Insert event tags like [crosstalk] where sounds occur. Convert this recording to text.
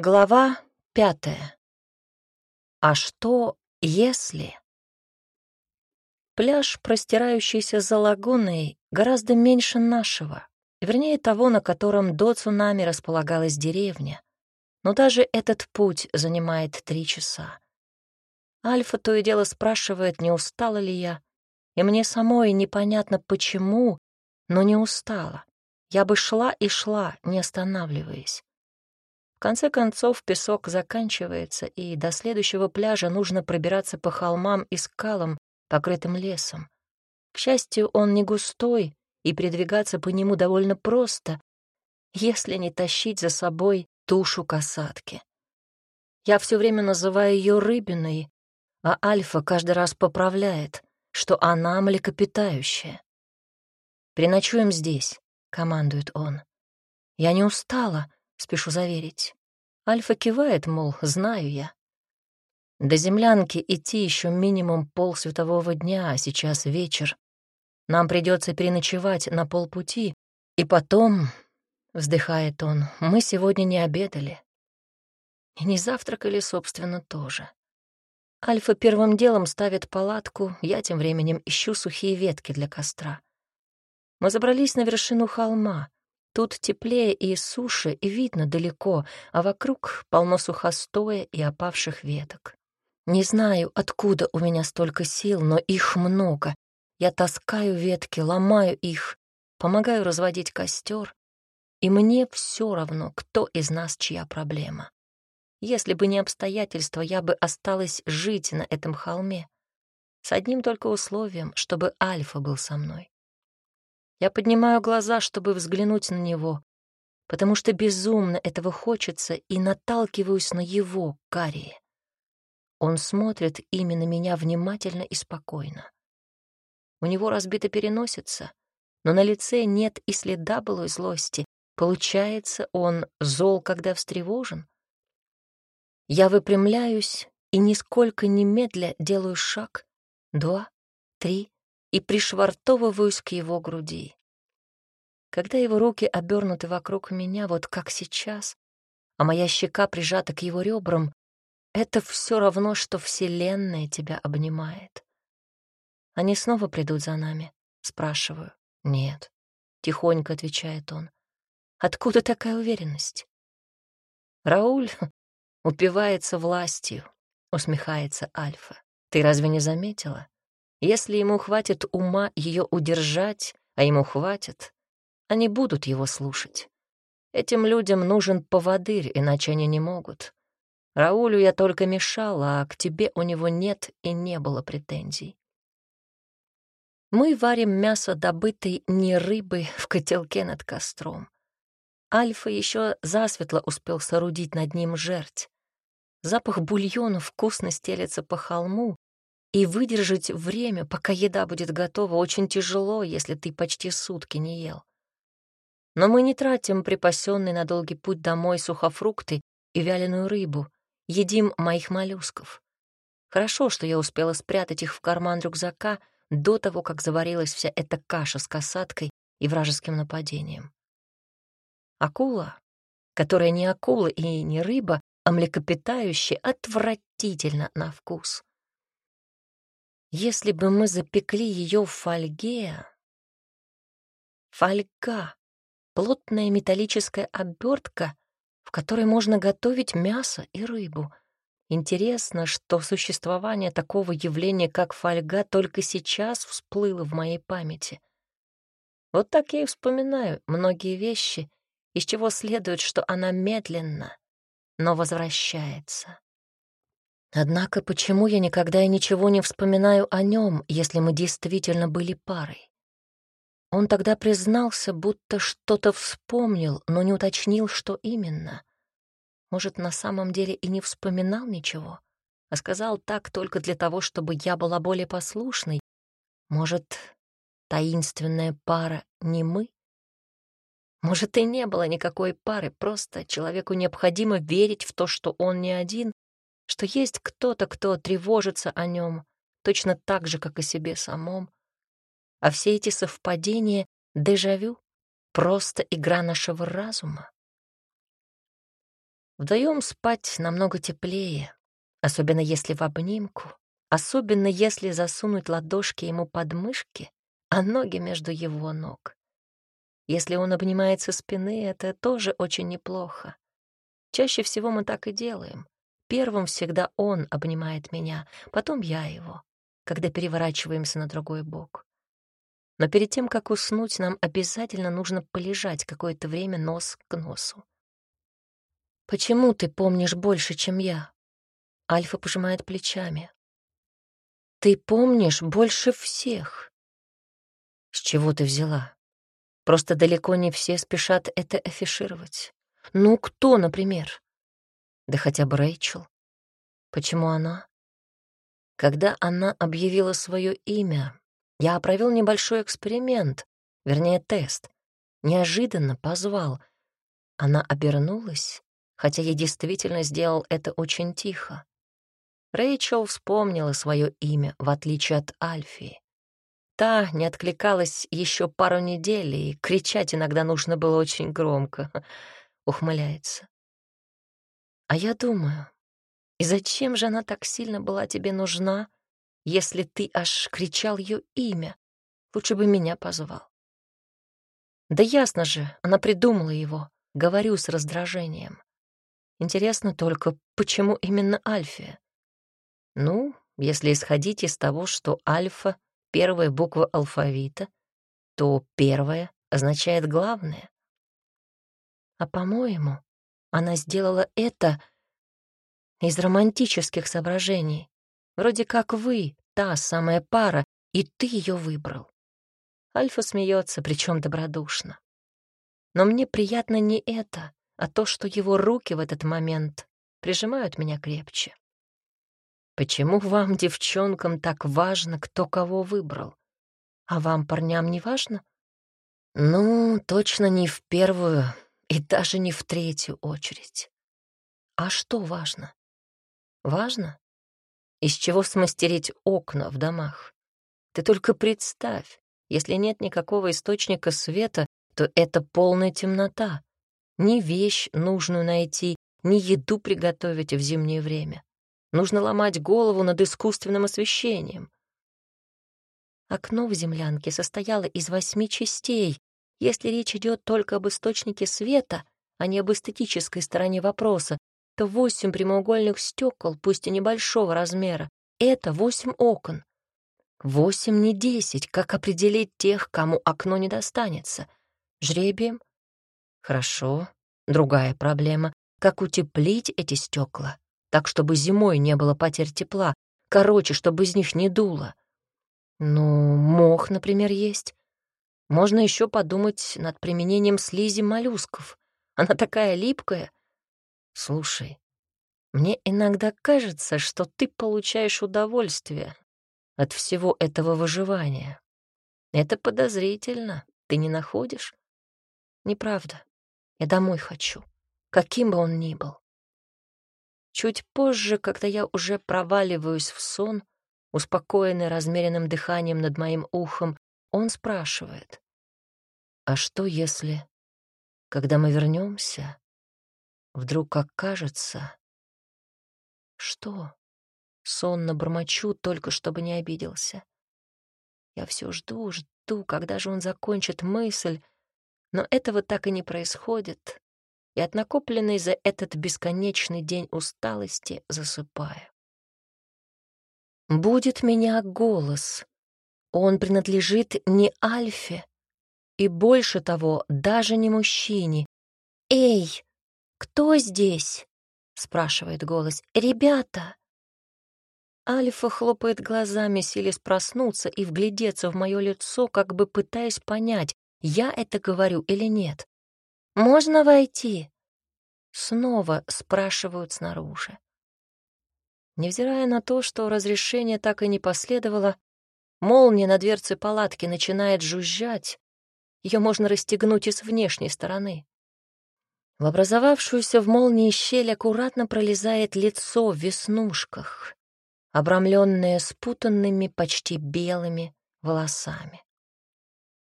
Глава пятая. А что, если... Пляж, простирающийся за лагуной, гораздо меньше нашего, вернее того, на котором до цунами располагалась деревня. Но даже этот путь занимает три часа. Альфа то и дело спрашивает, не устала ли я, и мне самой непонятно почему, но не устала. Я бы шла и шла, не останавливаясь. В конце концов песок заканчивается, и до следующего пляжа нужно пробираться по холмам и скалам, покрытым лесом. К счастью, он не густой, и передвигаться по нему довольно просто, если не тащить за собой тушу касатки. Я все время называю ее рыбиной, а Альфа каждый раз поправляет, что она млекопитающая. «Переночуем здесь», — командует он. «Я не устала», спешу заверить. Альфа кивает, мол, знаю я. До землянки идти еще минимум пол светового дня, а сейчас вечер. Нам придется переночевать на полпути, и потом, — вздыхает он, — мы сегодня не обедали. И не завтракали, собственно, тоже. Альфа первым делом ставит палатку, я тем временем ищу сухие ветки для костра. Мы забрались на вершину холма. Тут теплее и суше, и видно далеко, а вокруг полно сухостоя и опавших веток. Не знаю, откуда у меня столько сил, но их много. Я таскаю ветки, ломаю их, помогаю разводить костер, и мне все равно, кто из нас чья проблема. Если бы не обстоятельства, я бы осталась жить на этом холме. С одним только условием, чтобы Альфа был со мной. Я поднимаю глаза, чтобы взглянуть на него, потому что безумно этого хочется, и наталкиваюсь на его, Карие. Он смотрит именно меня внимательно и спокойно. У него разбита переносица, но на лице нет и следа былой злости. Получается, он зол, когда встревожен? Я выпрямляюсь и, нисколько немедля, делаю шаг, два, три, и пришвартовываюсь к его груди. Когда его руки обернуты вокруг меня, вот как сейчас, а моя щека прижата к его ребрам, это все равно, что Вселенная тебя обнимает. Они снова придут за нами? Спрашиваю. Нет. Тихонько отвечает он. Откуда такая уверенность? Рауль упивается властью, усмехается Альфа. Ты разве не заметила? Если ему хватит ума ее удержать, а ему хватит, они будут его слушать. Этим людям нужен поводырь, иначе они не могут. Раулю я только мешал, а к тебе у него нет и не было претензий. Мы варим мясо добытой не рыбы в котелке над костром. Альфа еще засветло успел соорудить над ним жерть. Запах бульона вкусно стелется по холму, и выдержать время, пока еда будет готова, очень тяжело, если ты почти сутки не ел. Но мы не тратим припасенные на долгий путь домой сухофрукты и вяленую рыбу, едим моих моллюсков. Хорошо, что я успела спрятать их в карман рюкзака до того, как заварилась вся эта каша с касаткой и вражеским нападением. Акула, которая не акула и не рыба, а млекопитающее, отвратительно на вкус. Если бы мы запекли ее в фольге... Фольга — плотная металлическая обертка, в которой можно готовить мясо и рыбу. Интересно, что существование такого явления, как фольга, только сейчас всплыло в моей памяти. Вот так я и вспоминаю многие вещи, из чего следует, что она медленно, но возвращается. Однако почему я никогда и ничего не вспоминаю о нем, если мы действительно были парой? Он тогда признался, будто что-то вспомнил, но не уточнил, что именно. Может, на самом деле и не вспоминал ничего, а сказал так только для того, чтобы я была более послушной. Может, таинственная пара не мы? Может, и не было никакой пары, просто человеку необходимо верить в то, что он не один, что есть кто-то, кто тревожится о нем, точно так же, как и себе самом. А все эти совпадения — дежавю, просто игра нашего разума. Вдвоем спать намного теплее, особенно если в обнимку, особенно если засунуть ладошки ему под мышки, а ноги между его ног. Если он обнимается спины, это тоже очень неплохо. Чаще всего мы так и делаем. Первым всегда он обнимает меня, потом я его, когда переворачиваемся на другой бок. Но перед тем, как уснуть, нам обязательно нужно полежать какое-то время нос к носу. «Почему ты помнишь больше, чем я?» Альфа пожимает плечами. «Ты помнишь больше всех». «С чего ты взяла? Просто далеко не все спешат это афишировать. Ну, кто, например? Да хотя бы Рэйчел. Почему она? Когда она объявила свое имя, я провел небольшой эксперимент, вернее, тест. Неожиданно позвал. Она обернулась, хотя я действительно сделал это очень тихо. Рэйчел вспомнила свое имя, в отличие от Альфии. Та не откликалась еще пару недель, и кричать иногда нужно было очень громко. [laughs] Ухмыляется. А я думаю, и зачем же она так сильно была тебе нужна, если ты аж кричал ее имя? Лучше бы меня позвал. Да ясно же, она придумала его, говорю с раздражением. Интересно только, почему именно Альфия? Ну, если исходить из того, что альфа — первая буква алфавита, то первая означает главное. А, по-моему, она сделала это из романтических соображений. Вроде как вы, та самая пара, и ты ее выбрал. Альфа смеется, причем добродушно. Но мне приятно не это, а то, что его руки в этот момент прижимают меня крепче. Почему вам, девчонкам, так важно, кто кого выбрал? А вам, парням, не важно? Ну, точно не в первую и даже не в третью очередь. А что важно? Важно? Из чего смастерить окна в домах? Ты только представь, если нет никакого источника света, то это полная темнота. Ни вещь нужную найти, ни еду приготовить в зимнее время. Нужно ломать голову над искусственным освещением. Окно в землянке состояло из восьми частей. Если речь идет только об источнике света, а не об эстетической стороне вопроса, то восемь прямоугольных стекол, пусть и небольшого размера, это восемь окон. Восемь, не десять. Как определить тех, кому окно не достанется? Жребием? Хорошо. Другая проблема. Как утеплить эти стекла? так, чтобы зимой не было потерь тепла, короче, чтобы из них не дуло. Ну, мох, например, есть. Можно еще подумать над применением слизи моллюсков. Она такая липкая. Слушай, мне иногда кажется, что ты получаешь удовольствие от всего этого выживания. Это подозрительно, ты не находишь? Неправда. Я домой хочу, каким бы он ни был. Чуть позже, когда я уже проваливаюсь в сон, успокоенный размеренным дыханием над моим ухом, он спрашивает, «А что если, когда мы вернемся, вдруг окажется...» «Что?» Сонно бормочу, только чтобы не обиделся. Я все жду, жду, когда же он закончит мысль, но этого так и не происходит и от накопленной за этот бесконечный день усталости засыпая. Будет меня голос. Он принадлежит не Альфе, и больше того, даже не мужчине. «Эй, кто здесь?» — спрашивает голос. «Ребята!» Альфа хлопает глазами, силясь проснуться и вглядеться в мое лицо, как бы пытаясь понять, я это говорю или нет. «Можно войти?» Снова спрашивают снаружи. Невзирая на то, что разрешение так и не последовало, молния на дверце палатки начинает жужжать, ее можно расстегнуть и с внешней стороны. В образовавшуюся в молнии щель аккуратно пролезает лицо в веснушках, обрамленное спутанными, почти белыми волосами.